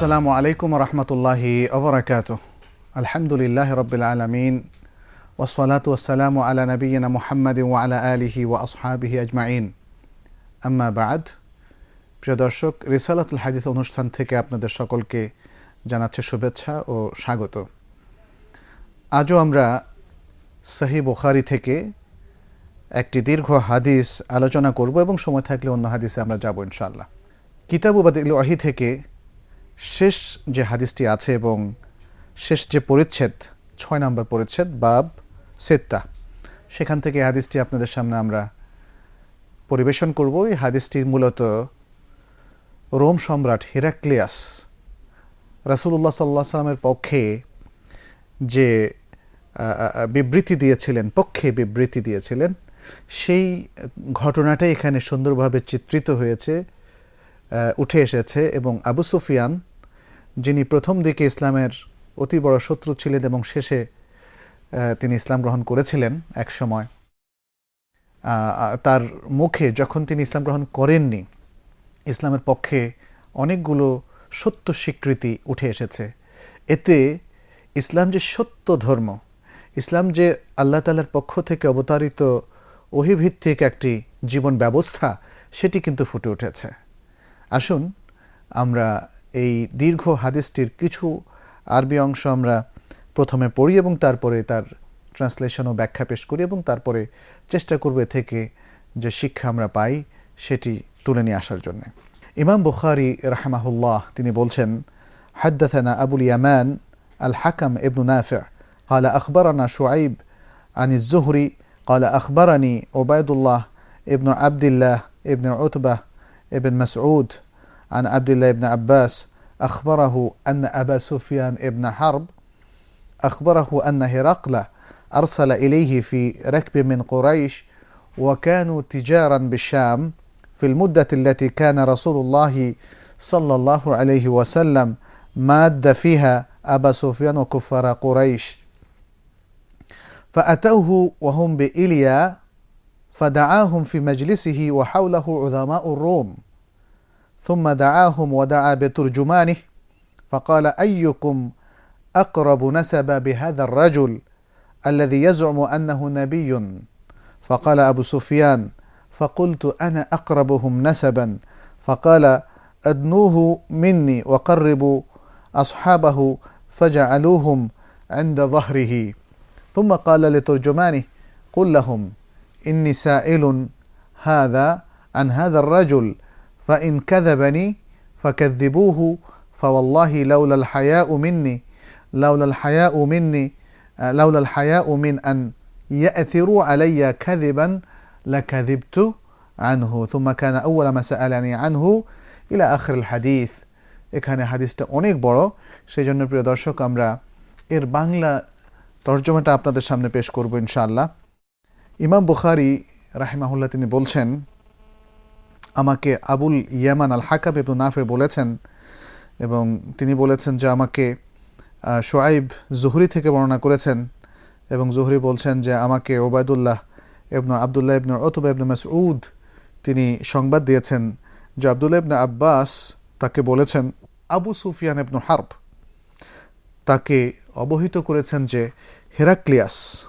আসসালামু আলাইকুম রহমতুল্লাহি অবরাকাত আলহামদুলিল্লাহ রবিল আলমিন। ওসলাত ওসালাম আলা নবীনা মোহাম্মদ ওয়ালা আলিহি ও আসহাবিহি আজমাইন। আম্মা বাদ। প্রিয় দর্শক, রিসালাতুল হাদিস অনুষ্ঠান থেকে আপনাদের সকলকে জানাচ্ছে শুভেচ্ছা ও স্বাগত। আজও আমরা সহি বুখারি থেকে একটি দীর্ঘ হাদিস আলোচনা করব এবং সময় থাকলে অন্য হাদিসে আমরা যাব ইনশাআল্লাহ। কিতাবুবাদিল ওয়াহি থেকে শেষ যে হাদিসটি আছে এবং শেষ যে পরিচ্ছেদ, ছয় নম্বর পরিচ্ছেদ, বাব সেত্তা, সেখান থেকে হাদিসটি আপনাদের সামনে আমরা পরিবেশন করব। এই হাদিসটি মূলত রোম সম্রাট হিরাক্লিয়াস রাসুল্লাহ সাল্লাহ সাল্লামের পক্ষে যে বিবৃতি দিয়েছিলেন, পক্ষে বিবৃতি দিয়েছিলেন, সেই ঘটনাটাই এখানে সুন্দরভাবে চিত্রিত হয়েছে উঠে এসেছে এবং আবু সুফিয়ান যিনি প্রথম দিকে ইসলামের অতি বড় শত্রু ছিলেন এবং শেষে তিনি ইসলাম গ্রহণ করেছিলেন এক সময়। তার মুখে যখন তিনি ইসলাম গ্রহণ করেননি, ইসলামের পক্ষে অনেকগুলো সত্য স্বীকৃতি উঠে এসেছে। এতে ইসলাম যে সত্য ধর্ম, ইসলাম যে আল্লাহ তালার পক্ষ থেকে অবতারিত অহিভিত্তিক একটি জীবন ব্যবস্থা, সেটি কিন্তু ফুটে উঠেছে। আসুন আমরা এই দীর্ঘ হাদিসটির কিছু আরবি অংশ আমরা প্রথমে পড়ি এবং তারপরে তার ট্রান্সলেশন ও ব্যাখ্যা পেশ করি এবং তারপরে চেষ্টা করবে থেকে যে শিক্ষা আমরা পাই সেটি তুলে নিয়ে আসার জন্য ইমাম বুখারি রাহমাহুল্লাহ তিনি বলছেন حدثنا أبو اليمان الحكم ابن نافع قال أخبرنا شعيب عن الزهري قال أخبرني عبيد الله ابن عبد الله ابن عتبة ابن مسعود عن عبد الله بن عباس أخبره أن أبا سفيان ابن حرب أخبره أن هرقل أرسل إليه في ركب من قريش وكانوا تجارا بالشام في المدة التي كان رسول الله صلى الله عليه وسلم ماد فيها أبا سفيان وكفار قريش. فأتوه وهم بإليا فدعاهم في مجلسه وحوله عظماء الروم. ثم دعاهم ودعا بترجمانه فقال أيكم أقرب نسب بهذا الرجل الذي يزعم أنه نبي؟ فقال أبو سفيان فقلت أنا أقربهم نسبا. فقال أدنوه مني وقربوا أصحابه فجعلوهم عند ظهره. ثم قال لترجمانه قل لهم إني سائل هذا عن هذا الرجل فإن كذبني فكذبوه فوالله لولا الحياء مني لولا الحياء مني لولا الحياء من أن يأثروا علي كذبا لكذبت عنه ثم كان أول ما سألني عنه إلى آخر الحديث এখানে হাদিসটা অনেক বড় সেই জন্য প্রিয় দর্শক আমরা এর বাংলা তর্জমাটা আপনাদের সামনে পেশ করব ইনশাআল্লাহ ইমাম বুখারি রাহিমাহুল্লাহ তিনি বলছেন আমাকে আবুল ইয়ামান আল হাকাব এবং নাফে বলেছেন এবং তিনি বলেছেন যে আমাকে সোয়াইব জুহরি থেকে বর্ণনা করেছেন এবং জুহরি বলছেন যে আমাকে ওবায়দুল্লাহ এবন আবদুল্লাহ ইবন অতুবা ইবন মাসউদ তিনি সংবাদ দিয়েছেন যে আবদুল্লাহ ইবন আব্বাস তাকে বলেছেন আবু সুফিয়ান ইবনু হার্ব তাকে অবহিত করেছেন যে হেরাক্লিয়াস।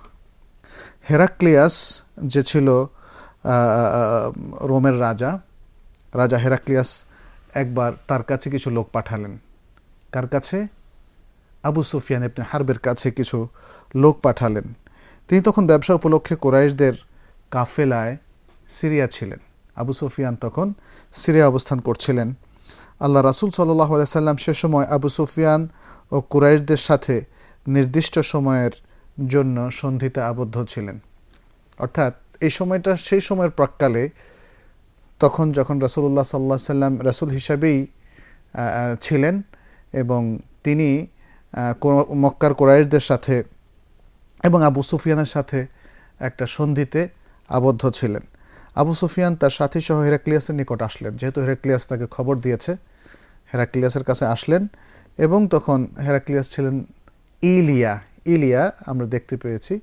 হেরাক্লিয়াস যে ছিল রোমের রাজা রাজা হেরাক্লিয়াস একবার তার কাছে কিছু লোক পাঠালেন। কার কাছে? আবু সুফিয়ান ইবনে হার্বের কাছে কিছু লোক পাঠালেন। তিনি তখন ব্যবসা উপলক্ষে কোরাইশদের কাফেলায় সিরিয়া ছিলেন। আবু সুফিয়ান তখন সিরিয়া অবস্থান করছিলেন। আল্লাহ রাসুল সাল্লাহ সাল্লাম সে সময় আবু সুফিয়ান ও কুরাইশদের সাথে নির্দিষ্ট সময়ের জন্য সন্ধিতে আবদ্ধ ছিলেন। অর্থাৎ এই সময়টা, সেই সময়ের প্রাককালে তখন যখন রাসুল্লাহ সাল্লাহ সাল্লাম রাসুল হিসাবেই ছিলেন এবং তিনি মক্কার কোরাইশদের সাথে এবং আবু সুফিয়ানের সাথে একটা সন্ধিতে আবদ্ধ ছিলেন। আবু সুফিয়ান তার সাথী সহ হেরাক্লিয়াসের নিকট আসলেন। যেহেতু হেরাক্লিয়াস তাকে খবর দিয়েছে, হেরাক্লিয়াসের কাছে আসলেন এবং তখন হেরাক্লিয়াস ছিলেন ইলিয়া। ইলিয়া আমরা দেখতে পেয়েছি।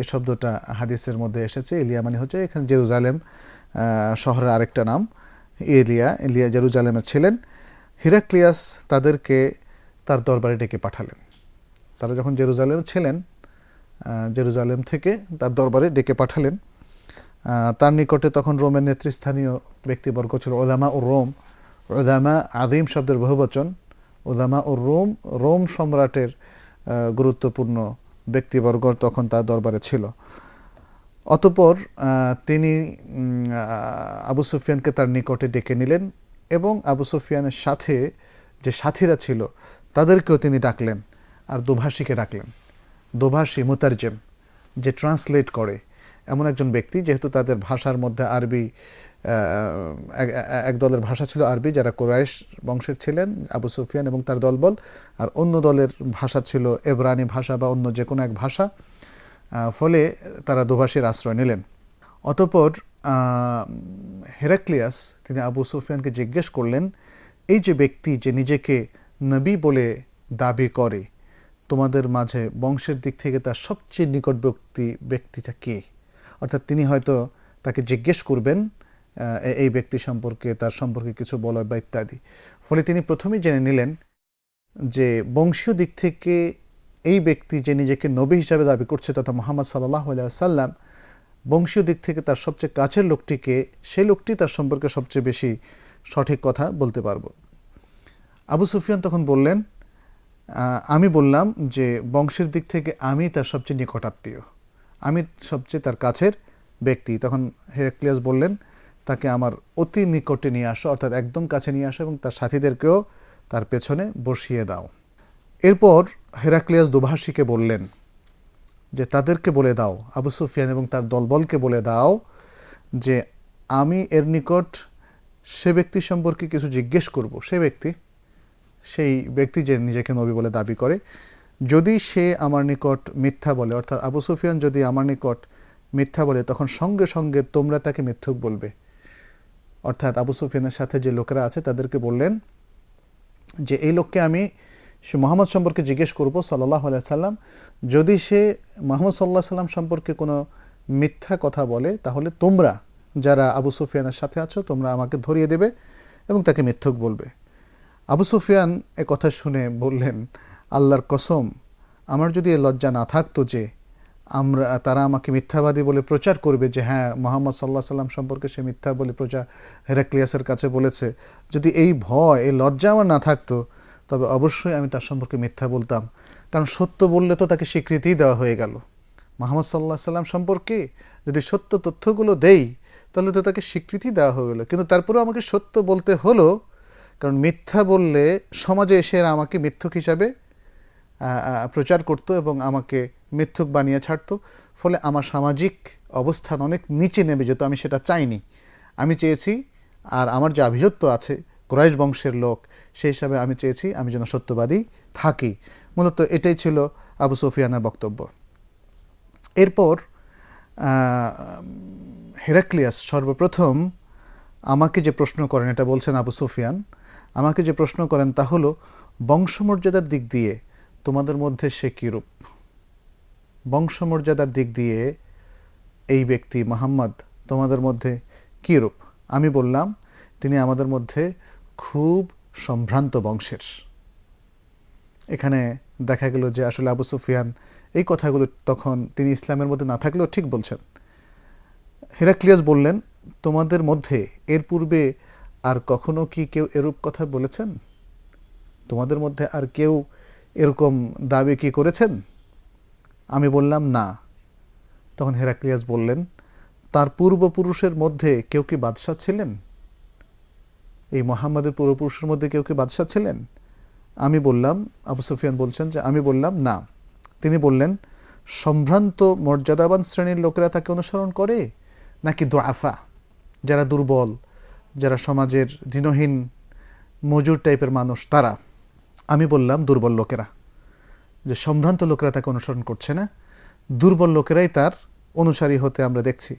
এই শব্দটা হাদিসের মধ্যে এসেছে। ইলিয়া মানে হচ্ছে এখানে জেরুজালেম শহরের আরেকটা নাম, এলিয়া এলিয়া জেরুজালেমের ছিলেন। হিরাক্লিয়াস তাদেরকে তার দরবারে ডেকে পাঠালেন। তারা যখন জেরুজালেম ছিলেন জেরুজালেম থেকে তার দরবারে ডেকে পাঠালেন। তার নিকটে তখন রোমের নেতৃস্থানীয় ব্যক্তিবর্গ ছিল ওদামা ও রোম। ওদামা আদিম শব্দের বহুবচন। ওদামা ও রোম রোম সম্রাটের গুরুত্বপূর্ণ ব্যক্তিবর্গ তখন তার দরবারে ছিল। অতপর তিনি আবু সুফিয়ানকে তার নিকটে ডেকে নিলেন এবং আবু সুফিয়ানের সাথে যে সাথীরা ছিল, তাদেরকেও তিনি ডাকলেন আর দোভাষীকে ডাকলেন। দোভাষী মুতারজেম, যে ট্রান্সলেট করে এমন একজন ব্যক্তি যেহেতু তাদের ভাষার মধ্যে আরবি এক- দলের ভাষা ছিল আরবি, যারা কোরাইশ বংশের ছিলেন, আবু সুফিয়ান এবং তার দলবল, আর অন্য দলের ভাষা ছিল এবরানি ভাষা বা অন্য যে কোনো এক ভাষা ফলে তারা দোভাষীর আশ্রয় নিলেন। অতপর হেরাক্লিয়াস তিনি আবু সুফিয়ানকে জিজ্ঞেস করলেন, এই যে ব্যক্তি যে নিজেকে নবী বলে দাবি করে, তোমাদের মাঝে বংশের দিক থেকে তার সবচেয়ে নিকটবর্তী ব্যক্তিটা কে? অর্থাৎ তিনি হয়তো তাকে জিজ্ঞেস করবেন এই ব্যক্তি সম্পর্কে, তার সম্পর্কে কিছু বলা বা ইত্যাদি। ফলে তিনি প্রথমেই জেনে নিলেন যে বংশীয় দিক থেকে এই ব্যক্তি যে নিজেকে নবী হিসাবে দাবি করছে তথা মোহাম্মদ সাল্লাহ সাল্লাম বংশীয় দিক থেকে তার সবচেয়ে কাছের লোকটিকে সেই লোকটি তার সম্পর্কে সবচেয়ে বেশি সঠিক কথা বলতে পারব। আবু সুফিয়ান তখন বললেন আমি বললাম যে বংশের দিক থেকে আমি তার সবচেয়ে নিকটাত্মীয়, আমি সবচেয়ে তার কাছের ব্যক্তি। তখন হেরাক্লিয়াস বললেন, তাকে আমার অতি নিকটে নিয়ে আসো, অর্থাৎ একদম কাছে নিয়ে আসো এবং তার সাথীদেরকেও তার পেছনে বসিয়ে দাও। এরপর হেরাক্লিয়াস দুভাষীকে বললেন যে, তাদেরকে বলে দাও, আবু সুফিয়ান এবং তার দলবলকে বলে দাও যে, আমি এর নিকট সে ব্যক্তি সম্পর্কে কিছু জিজ্ঞেস করব। সে ব্যক্তি, সেই ব্যক্তি যে নিজেকে নবী বলে দাবি করে, যদি সে আমার নিকট মিথ্যা বলে, অর্থাৎ আবু সুফিয়ান যদি আমার নিকট মিথ্যা বলে, তখন সঙ্গে সঙ্গে তোমরা তাকে মিথ্যুক বলবে। অর্থাৎ আবু সুফিয়ানের সাথে যে লোকেরা আছে, তাদেরকে বললেন যে, এই লোককে আমি সে মোহাম্মদ সম্পর্কে জিজ্ঞেস করব সাল্লাহ সাল্লাম। যদি সে মোহাম্মদ সাল্লাহ সাল্লাম সম্পর্কে কোনো মিথ্যা কথা বলে, তাহলে তোমরা যারা আবু সুফিয়ানের সাথে আছো, তোমরা আমাকে ধরিয়ে দেবে এবং তাকে মিথ্যুক বলবে। আবু সুফিয়ান এ কথা শুনে বললেন, আল্লাহর কসম, আমার যদি এ লজ্জা না থাকতো যে আমরা, তারা আমাকে মিথ্যাবাদী বলে প্রচার করবে, যে হ্যাঁ মোহাম্মদ সাল্লাহ সাল্লাম সম্পর্কে সে মিথ্যা বলে প্রচার হেরাক্লিয়াসের কাছে বলেছে। যদি এই ভয়, এই লজ্জা আমার না থাকতো তবে অবশ্যই আমি তার সম্পর্কে মিথ্যা বলতাম। কারণ সত্য বললে তো তাকে স্বীকৃতিই দেওয়া হয়ে গেল। মোহাম্মদ সাল্লাহ সাল্লাম সম্পর্কে যদি সত্য তথ্যগুলো দেই, তাহলে তো তাকে স্বীকৃতি দেওয়া হয়ে গেলো। কিন্তু তারপরেও আমাকে সত্য বলতে হলো, কারণ মিথ্যা বললে সমাজে এসে আমাকে মিথ্যুক হিসাবে প্রচার করত এবং আমাকে মিথ্যুক বানিয়ে ছাড়তো। ফলে আমার সামাজিক অবস্থান অনেক নিচে নেমে যেত, আমি সেটা চাইনি। আমি চেয়েছি, আর আমার যে আভিজাত্য আছে, কুরাইশ বংশের লোক সেই হিসাবে আমি চেয়েছি আমি যেন সত্যবাদী থাকি। মূলত এটাই ছিল আবু সুফিয়ানের বক্তব্য। এরপর হেরাক্লিয়াস সর্বপ্রথম আমাকে যে প্রশ্ন করেন, এটা বলছেন আবু সুফিয়ান, আমাকে যে প্রশ্ন করেন তা হলো, বংশমর্যাদার দিক দিয়ে তোমাদের মধ্যে সে কীরূপ? বংশমর্যাদার দিক দিয়ে এই ব্যক্তি মোহাম্মদ তোমাদের মধ্যে কীরূপ? আমি বললাম, তিনি আমাদের মধ্যে খুব সম্ভ্রান্ত বংশের। এখানে দেখা গেল যে আসলে আবু সুফিয়ান এই কথাগুলো তখন তিনি ইসলামের মধ্যে না থাকলেও ঠিক বলছেন। হেরাক্লিয়াস বললেন, তোমাদের মধ্যে এর পূর্বে আর কখনো কি কেউ এরূপ কথা বলেছেন? তোমাদের মধ্যে আর কেউ এরকম দাবি কি করেছেন? আমি বললাম, না। তখন হেরাক্লিয়াস বললেন, তার পূর্বপুরুষের মধ্যে কেউ কি বাদশাহ ছিলেন? এই মোহাম্মদের পূর্বপুরুষের মধ্যে কেউ কি বাদশাহ ছিলেন? আমি বললাম, আবু সুফিয়ান বলছেন যে, আমি বললাম, না। তিনি বললেন, সম্ভ্রান্ত মর্যাদাবান শ্রেণির লোকেরা তাকে অনুসরণ করে? নাকি দোয়াফা যারা দুর্বল, যারা সমাজের দিনহীন, মজুর টাইপের মানুষ, তারা? আমি বললাম, দুর্বল লোকেরা। যে সম্ভ্রান্ত লোকেরা তাকে অনুসরণ করছে না, দুর্বল লোকেরাই তার অনুসারী হতে আমরা দেখছি।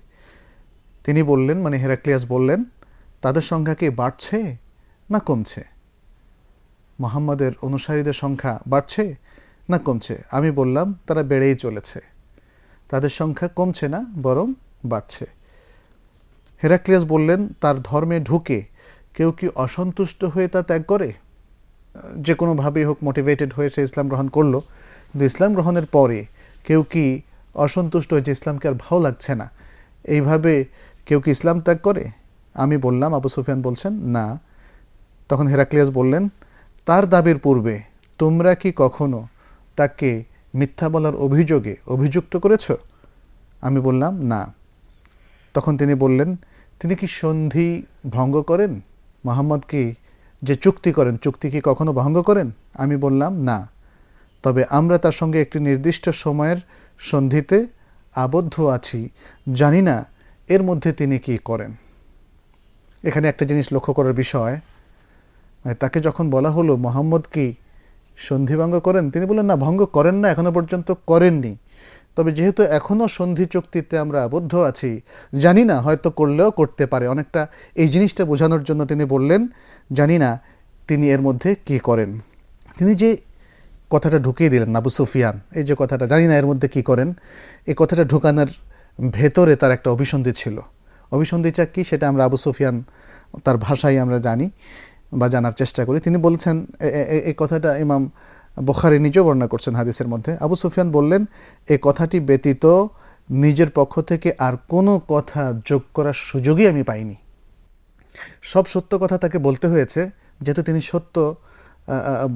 তিনি বললেন মানে হেরাক্লিয়াস বললেন তাদের সংখ্যা কি বাড়ছে না কমছে? মোহাম্মদের অনুসারীদের সংখ্যা বাড়ছে না কমছে? আমি বললাম, তারা বেড়েই চলেছে। তাদের সংখ্যা কমছে না, বরং বাড়ছে। হেরাক্লিয়াস বললেন, তার ধর্মে ঢুকে কেউ কি অসন্তুষ্ট হয়ে তা ত্যাগ করে? যে কোনোভাবেই হোক মোটিভেটেড হয়ে সে ইসলাম গ্রহণ করল। কিন্তু ইসলাম গ্রহণের পরে কেউ কি অসন্তুষ্ট হয়েছে ইসলামকে আর ভালো লাগছে না, এইভাবে কেউ কি ইসলাম ত্যাগ করে? আমি বললাম, আবু সুফিয়ান বলছেন, না। তখন হেরাক্লিয়াস বললেন, তার দাবির পূর্বে তোমরা কি কখনো তাকে মিথ্যা বলার অভিযোগে অভিযুক্ত করেছ? আমি বললাম, না। তখন তিনি বললেন, তিনি কি সন্ধি ভঙ্গ করেন? মোহাম্মদ কি যে চুক্তি করেন, চুক্তি কি কখনো ভঙ্গ করেন? আমি বললাম, না। তবে আমরা তার সঙ্গে একটি নির্দিষ্ট সময়ের সন্ধিতে আবদ্ধ আছি, জানি না এর মধ্যে তিনি কি করেন। এখানে একটা জিনিস লক্ষ্য করার বিষয় মানে তাকে যখন বলা হলো, মোহাম্মদ কি সন্ধিভঙ্গ করেন? তিনি বললেন, না, ভঙ্গ করেন না, এখনও পর্যন্ত করেননি। তবে যেহেতু এখনও সন্ধি চুক্তিতে আমরা আবদ্ধ আছি, জানি না, হয়তো করলেও করতে পারে। অনেকটা এই জিনিসটা বোঝানোর জন্য তিনি বললেন, জানি না তিনি এর মধ্যে কি করেন? তিনি যে কথাটা ঢুকিয়ে দিলেন, আবু সুফিয়ান, এই যে কথাটা, জানি না এর মধ্যে কি করেন? এই কথাটা ঢুকানোর ভেতরে তার একটা অভিসন্ধি ছিল। অভিসন্ধিটা কি সেটা আমরা আবু সুফিয়ান, তার ভাষাই আমরা জানি বা জানার চেষ্টা করি। তিনি বলছেন এই কথাটা ইমাম বোখারি নিজেও বর্ণনা করছেন হাদিসের মধ্যে। আবু সুফিয়ান বললেন এই কথাটি ব্যতীত নিজের পক্ষ থেকে আর কোনো কথা যোগ করার সুযোগই আমি পাইনি। সব সত্য কথা তাকে বলতে হয়েছে, যেহেতু তিনি সত্য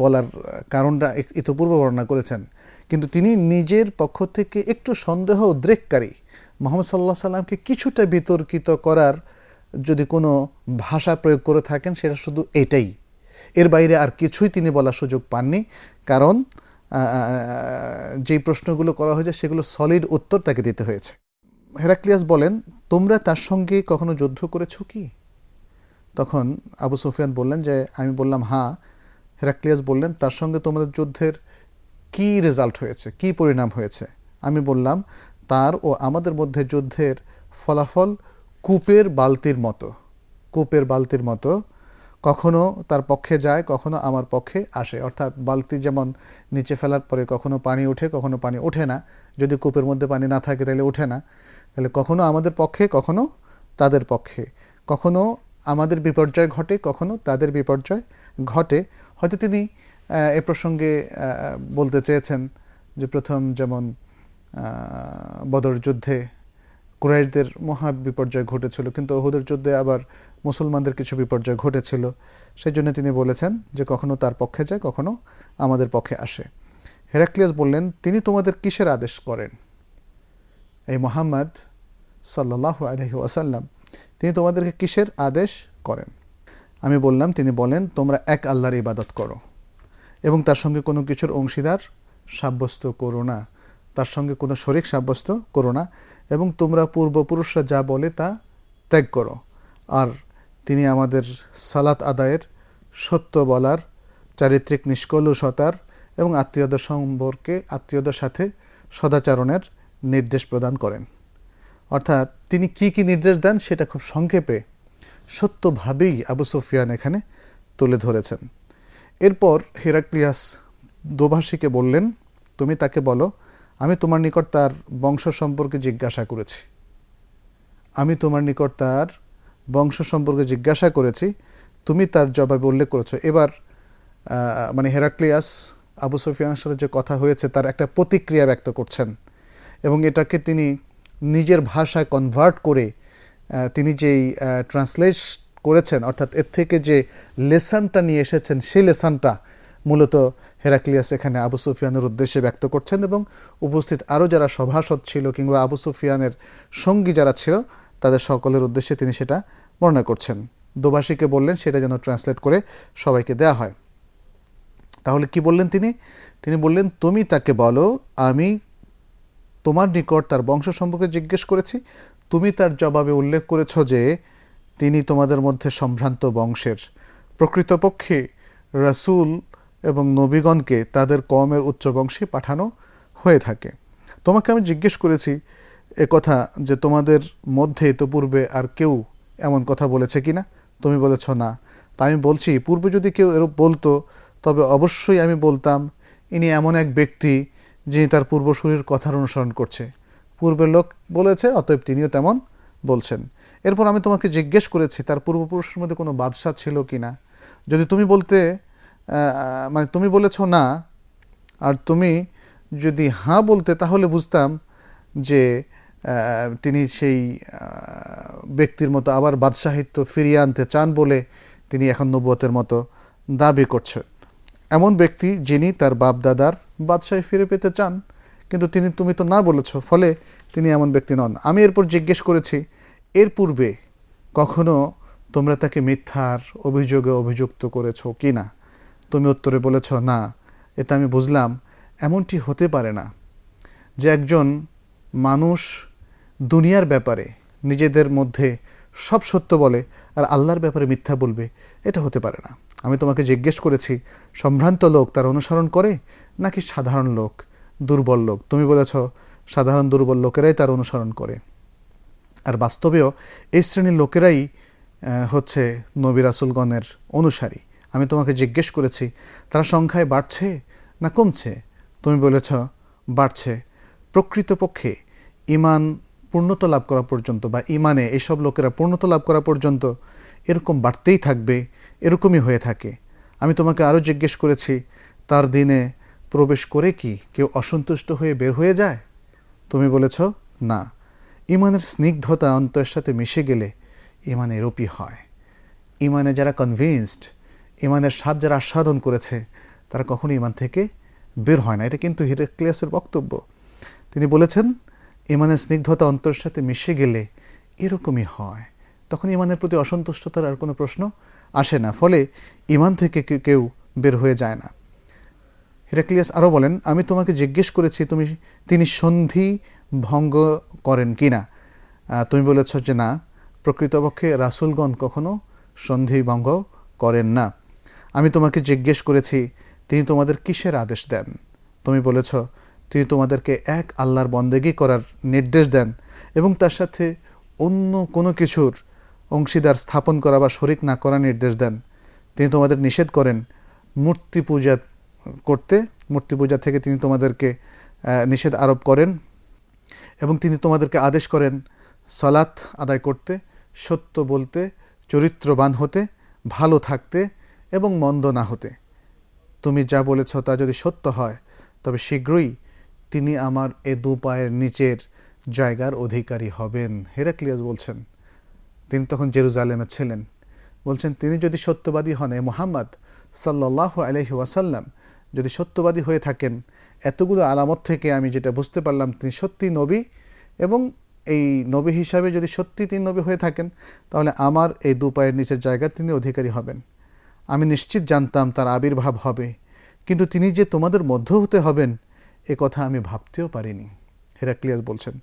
বলার কারণটা ইতপূর্ব বর্ণনা করেছেন। কিন্তু তিনি নিজের পক্ষ থেকে একটু সন্দেহ উদ্রেককারী। মোহাম্মদ সাল্লাহ সাল্লামকে কিছুটা বিতর্কিত করার যদি কোনো ভাষা প্রয়োগ করে থাকেন, সেটা শুধু এটাই। এর বাইরে আর কিছুই তিনি বলার সুযোগ পাননি। কারণ যেই প্রশ্নগুলো করা হয়েছে, সেগুলো সলিড উত্তর তাকে দিতে হয়েছে। হেরাক্লিয়াস বলেন, তোমরা তার সঙ্গে কখনো যুদ্ধ করেছ কি? তখন আবু সুফিয়ান বললেন যে, আমি বললাম হ্যাঁ হেরাক্লিয়াস বললেন, তার সঙ্গে তোমাদের যুদ্ধের কি রেজাল্ট হয়েছে? কি পরিণাম হয়েছে? আমি বললাম তার ও আমাদের মধ্যে যুদ্ধের ফলাফল কূপের বালতির মতো। কূপের বালতির মতো। কখনো তার পক্ষে যায়, কখনো আমার পক্ষে আসে। অর্থাৎ বালতি যেমন নিচে ফেলার পরে কখনো পানি ওঠে, কখনো পানি ওঠে না। যদি কূপের মধ্যে পানি না থাকে তাহলে ওঠে না। তাহলে কখনো আমাদের পক্ষে, কখনো তাদের পক্ষে। কখনো আমাদের বিপর্যয় ঘটে, কখনো তাদের বিপর্যয় ঘটে। হয়তো তিনি এ প্রসঙ্গে বলতে চেয়েছেন যে প্রথম যেমন বদর যুদ্ধে কুরাইশদের মহা বিপর্যয় ঘটেছিল, কিন্তু ওহুদের যুদ্ধে আবার মুসলমানদের কিছু বিপর্যয় ঘটেছিল। সেই জন্য তিনি বলেছেন যে কখনো তার পক্ষে যায়, কখনো আমাদের পক্ষে আসে। হেরাক্লিয়াস বললেন, তিনি তোমাদের কিসের আদেশ করেন? এই মোহাম্মদ সাল্লাহ আলহি ওয়াসাল্লাম, তিনি তোমাদেরকে কিসের আদেশ করেন? আমি বললাম, তিনি বলেন, তোমরা এক আল্লাহর ইবাদত করো এবং তার সঙ্গে কোনো কিছুর অংশীদার সাব্যস্ত করো না। তার সঙ্গে কোনো শরিক সাব্যস্ত করো না এবং তোমরা পূর্বপুরুষরা যা বলে তা ত্যাগ করো। আর তিনি আমাদের সালাত আদায়ের সত্য বলার, চারিত্রিক নিষ্কলুষতার এবং আত্মীয়দের সম্পর্কে আত্মীয়দের সাথে সদাচারণের নির্দেশ প্রদান করেন। অর্থাৎ তিনি কি কি নির্দেশ দেন সেটা খুব সংক্ষেপে সত্যভাবেই আবু সুফিয়ান এখানে তুলে ধরেছেন। এরপর হেরাক্লিয়াস দোভাষীকে বললেন, তুমি তাকে বলো আমি তোমার নিকট তার বংশ সম্পর্কে জিজ্ঞাসা করেছি। আমি তোমার নিকট তার বংশ সম্পর্কে জিজ্ঞাসা করেছি। তুমি তার জবাবে উল্লেখ করেছ। এবার মানে হেরাক্লিয়াস আবু সফিয়ানের সাথে যে কথা হয়েছে, তার একটা প্রতিক্রিয়া ব্যক্ত করছেন এবং এটাকে তিনি নিজের ভাষায় কনভার্ট করে তিনি যেই ট্রান্সলেট করেছেন, অর্থাৎ এর থেকে যে লেসানটা নিয়ে এসেছেন, সেই লেসানটা মূলত হেরাক্লিয়াস এখানে আবু সুফিয়ানের উদ্দেশ্যে ব্যক্ত করছেন এবং উপস্থিত আরও যারা সভাসদ ছিল কিংবা আবু সুফিয়ানের সঙ্গী যারা ছিল, তাদের সকলের উদ্দেশ্যে তিনি সেটা বর্ণনা করছেন। দোভাষীকে বললেন, সেটা যেন ট্রান্সলেট করে সবাইকে দেয়া হয়। তাহলে কি বললেন তিনি? তিনি বললেন, তুমি তাকে বলো, আমি তোমার নিকট তার বংশ সম্পর্কে জিজ্ঞেস করেছি। তুমি তার জবাবে উল্লেখ করেছ যে তিনি তোমাদের মধ্যে সম্ভ্রান্ত বংশের প্রকৃতপক্ষে রাসুল এবং নবীগণকে তাদের কমের উচ্চ বংশে পাঠানো হয়ে থাকে। তোমাকে আমি জিজ্ঞেস করেছি এ কথা যে তোমাদের মধ্যে তো পূর্বে আর কেউ এমন কথা বলেছে কি না তুমি বলেছ, না। তা আমি বলছি, পূর্বে যদি কেউ এরূপ বলতো, তবে অবশ্যই আমি বলতাম, ইনি এমন এক ব্যক্তি যিনি তার পূর্বসূরির কথার অনুসরণ করছে। পূর্বের লোক বলেছে, অতএব তিনিও তেমন বলছেন। এরপর আমি তোমাকে জিজ্ঞেস করেছি, তার পূর্বপুরুষের মধ্যে কোনো বাদশাহ ছিল কি না যদি তুমি বলতে মানে তুমি বলেছ না, আর তুমি যদি হাঁ বলতে, তাহলে বুঝতাম যে তিনি সেই ব্যক্তির মতো আবার বাদশাহিত্য ফিরিয়ে আনতে চান বলে তিনি এখন নব্বতের মতো দাবি করছেন। এমন ব্যক্তি যিনি তার বাপ দাদার বাদশাহী ফিরে পেতে চান, কিন্তু তিনি, তুমি তো না বলেছ, ফলে তিনি এমন ব্যক্তি নন। আমি এরপর জিজ্ঞেস করেছি, এর পূর্বে কখনো তোমরা তাকে মিথ্যার অভিযোগে অভিযুক্ত করেছ কি না তুমি উত্তরে বলেছ, না, এতে আমি বুঝলাম, এমনটি হতে পারে না যে একজন মানুষ দুনিয়ার ব্যাপারে নিজেদের মধ্যে সব সত্য বলে আর আল্লাহর ব্যাপারে মিথ্যা বলবে, এটা হতে পারে না। আমি তোমাকে জিজ্ঞেস করেছি, সম্ভ্রান্ত লোক তার অনুসরণ করে নাকি সাধারণ লোক, দুর্বল লোক? তুমি বলেছ, সাধারণ দুর্বল লোকেরাই তার অনুসরণ করে। আর বাস্তবেও এই শ্রেণির লোকেরাই হচ্ছে নবী রাসুলগণের অনুসারী। আমি তোমাকে জিজ্ঞেস করেছি, তারা সংখ্যায় বাড়ছে না কমছে? তুমি বলেছ, বাড়ছে। প্রকৃতপক্ষে ইমান পূর্ণতা লাভ করা পর্যন্ত বা ইমানে এইসব লোকেরা পূর্ণতা লাভ করা পর্যন্ত এরকম বাড়তেই থাকবে, এরকমই হয়ে থাকে। আমি তোমাকে আরও জিজ্ঞেস করেছি, তার দিনে প্রবেশ করে কি কেউ অসন্তুষ্ট হয়ে বের হয়ে যায়? তুমি বলেছ, না। ইমানের স্নিগ্ধতা অন্তরের সাথে মিশে গেলে ইমান এরূপই হয়। ইমানে যারা কনভিনসড ইমানের স্বাদ যারা আস্বাদন করেছে, তারা কখনো ইমান থেকে বের হয় না। এটা কিন্তু হিরেক্লিয়াসের বক্তব্য। তিনি বলেছেন, ইমানের স্নিগ্ধতা অন্তরের সাথে মিশে গেলে এরকমই হয়। তখন ইমানের প্রতি অসন্তুষ্টতার আর কোনো প্রশ্ন আসে না, ফলে ইমান থেকে কেউ বের হয়ে যায় না। হিরাক্লিয়াস আরও বলেন, আমি তোমাকে জিজ্ঞেস করেছি, তুমি, তিনি সন্ধি ভঙ্গ করেন কি না? তুমি বলেছ যে না, প্রকৃতপক্ষে রাসুলগণ কখনো সন্ধি ভঙ্গ করেন না। আমি তোমাকে জিজ্ঞেস করেছি, তিনি তোমাদের কিসের আদেশ দেন? তুমি বলেছ, তিনি তোমাদেরকে এক আল্লাহর বন্দেগী করার নির্দেশ দেন এবং তার সাথে অন্য কোনো কিছুর অংশীদার স্থাপন করা বা শরিক না করার নির্দেশ দেন। তিনি তোমাদের নিষেধ করেন মূর্তি পূজা করতে, মূর্তি পূজা থেকে তিনি তোমাদেরকে নিষেধ আরোপ করেন এবং তিনি তোমাদেরকে আদেশ করেন সলাৎ আদায় করতে, সত্য বলতে, চরিত্রবান হতে, ভালো থাকতে এবং মন্দ না হতে। তুমি যা বলেছ তা যদি সত্য হয়, তবে শীঘ্রই তিনি আমার এ দু পায়ের নিচের জায়গার অধিকারী হবেন, হেরাক্লিয়াস বলছেন। তিনি তখন জেরুজালেমে ছিলেন। বলছেন, তিনি যদি সত্যবাদী হন, এ মোহাম্মদ সাল্লাহ আলহি ওয়াসাল্লাম যদি সত্যবাদী হয়ে থাকেন, এতগুলো আলামত থেকে আমি যেটা বুঝতে পারলাম, তিনি সত্যি নবী এবং এই নবী হিসাবে যদি সত্যি তিনি নবী হয়ে থাকেন, তাহলে আমার এই দু পায়ের নিচের জায়গার তিনি অধিকারী হবেন। আমি নিশ্চিত জানতাম তার আবির্ভাব হবে। কিন্তু তিনি যে তোমাদের মধ্য হতে হবেন, এ কথা আমি ভাবতেও পারিনি। হেরাক্লিয়াস বলছেন,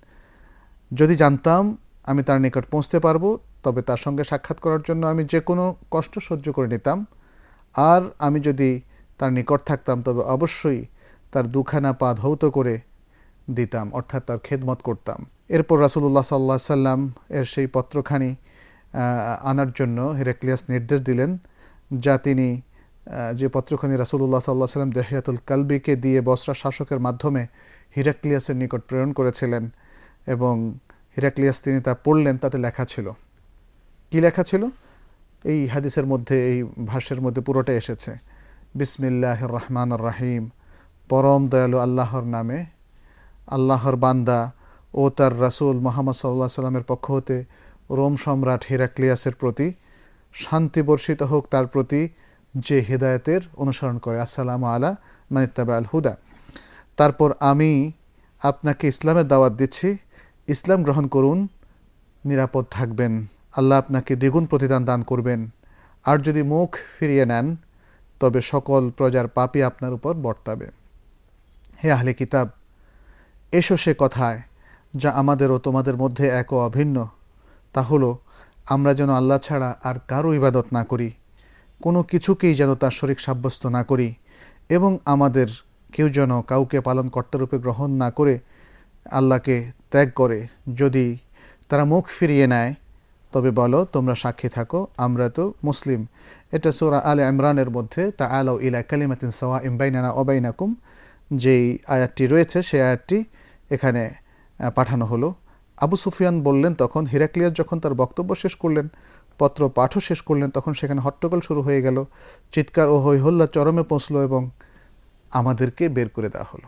যদি জানতাম আমি তার নিকট পৌঁছতে পারব, তবে তার সঙ্গে সাক্ষাৎ করার জন্য আমি যে কোনো কষ্ট সহ্য করে নিতাম। আর আমি যদি তার নিকট থাকতাম, তবে অবশ্যই তার দুখানা পা ধৌত করে দিতাম, অর্থাৎ তার খেদমত করতাম। এরপর রাসুল্লাহ সাল্লাহ সাল্লাম এর সেই পত্রখানি আনার জন্য হেরাক্লিয়াস নির্দেশ দিলেন যা তিনি যে পত্রখানি রাসুল্লাহ সাল্লাহ সাল্লাম দেহিয়াতুল কালবিকে দিয়ে বসরা শাসকের মাধ্যমে হিরাক্লিয়াসের নিকট প্রেরণ করেছিলেন এবং হিরাক্লিয়াস তিনি তা পড়লেন, তাতে লেখা ছিল। কি লেখা ছিল? এই হাদিসের মধ্যে, এই ভাষ্যের মধ্যে পুরোটা এসেছে। বিসমিল্লাহ রহমান রাহিম। পরম দয়ালু আল্লাহর নামে আল্লাহর বান্দা ও তার রাসুল মোহাম্মদ সাল্লাহ সাল্লামের পক্ষ হতে রোম সম্রাট হিরাক্লিয়াসের প্রতি শান্তি বর্ষিত হোক তার প্রতি যে হেদায়তের অনুসরণ করে। আসসালাম আলা মানিত্তাবা আল হুদা। তারপর আমি আপনাকে ইসলামের দাওয়াত দিচ্ছি। ইসলাম গ্রহণ করুন, নিরাপদ থাকবেন। আল্লাহ আপনাকে দ্বিগুণ প্রতিদান দান করবেন। আর যদি মুখ ফিরিয়ে নেন, তবে সকল প্রজার পাপই আপনার উপর বর্তাবে। হে আহলে কিতাব, এসো সে কথায় যা আমাদের ও তোমাদের মধ্যে এক অভিন্ন। তা হলো আমরা যেন আল্লাহ ছাড়া আর কারও ইবাদত না করি, কোনো কিছুকেই যেন তার শরিক সাব্যস্ত না করি এবং আমাদের কেউ যেন কাউকে পালন কর্তারূপে গ্রহণ না করে আল্লাহকে ত্যাগ করে। যদি তারা মুখ ফিরিয়ে নেয়, তবে বলো তোমরা সাক্ষী থাকো, আমরা তো মুসলিম। এটা সোরা আল ইমরানের মধ্যে তা আলাউ ইলা কালিমাতিন সওয়া ইমবাইনানা অবাইনাকুম যেই আয়াতটি রয়েছে, সেই আয়াতটি এখানে পাঠানো হলো। আবু সুফিয়ান বললেন, তখন হিরাক্লিয়াস যখন তার বক্তব্য শেষ করলেন, পত্র পাঠও শেষ করলেন, তখন সেখানে হট্টগোল শুরু হয়ে গেল। চিৎকার ও হৈহল্লা চরমে পৌঁছল এবং আমাদেরকে বের করে দেওয়া হলো।